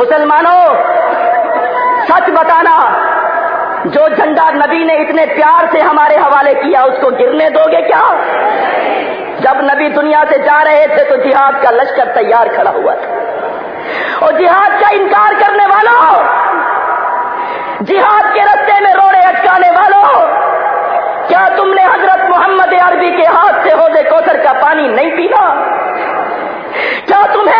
मुसलमानों, सच बताना, जो झंडा नबी ने इतने प्यार से हमारे हवाले किया, उसको गिरने दोगे क्या? जब नबी दुनिया से जा रहे थे तो जिहाद का लश्कर तैयार खड़ा हुआ था। और जिहाद का इनकार करने वालों, जिहाद के रस्ते में रोड़े अटकाने वालों, क्या तुमने हज़रत मोहम्मद अरबी के हाथ से होदे कोसर का पानी नहीं पीना? क्या तुम्हें